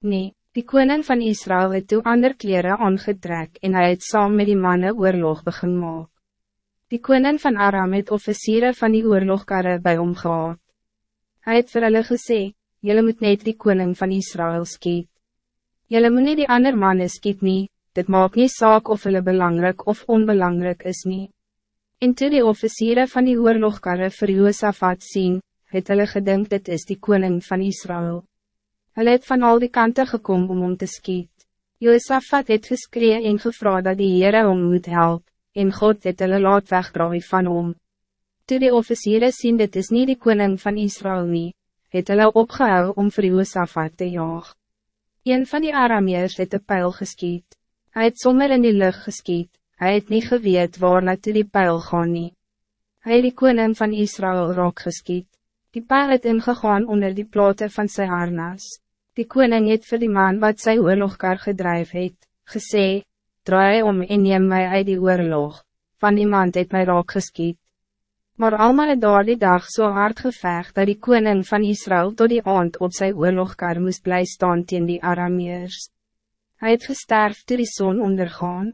Nee, die koning van Israël het toe ander kleren aangetrek en hij het saam met die mannen oorlog begin maak. Die koning van Aram het officieren van die oorlogkarre bij hom gehad. Hy het vir hulle gesê, Jylle moet net die koning van Israël skiet. Jylle moet nie die ander mannen skiet nie, dit maak nie saak of hulle belangrijk of onbelangrijk is nie. En toe die officieren van die oorlogkarre vir Joosafat sien, het hulle gedink dit is die koning van Israël. Hulle het van al die kanten gekomen om om te skiet. Joosafat het geskree en gevra dat die Heere om moet help, en God het hulle laat wegdraai van om. Toe die officieren sien dit is niet die koning van Israël nie, het hulle opgehou om vir Joosafat te jaag. Een van die Arameers het een pijl geskiet. Hij het sommer in die lucht geskiet, hij het niet geweet waar naartoe die pijl gaan nie. Hy het die koning van Israël raak geskiet. Die pijl het ingegaan onder die platen van zijn harnas. Die koning het vir die man wat sy oorlogkar gedrijf het, gesê, draai om en neem my uit die oorlog, van iemand het my raak geskiet. Maar allemaal het daar die dag so hard gevecht dat die koning van Israël tot die aand op sy oorlogkar moest blij staan teen die Arameers. Hij het gesterf toe die zon ondergaan.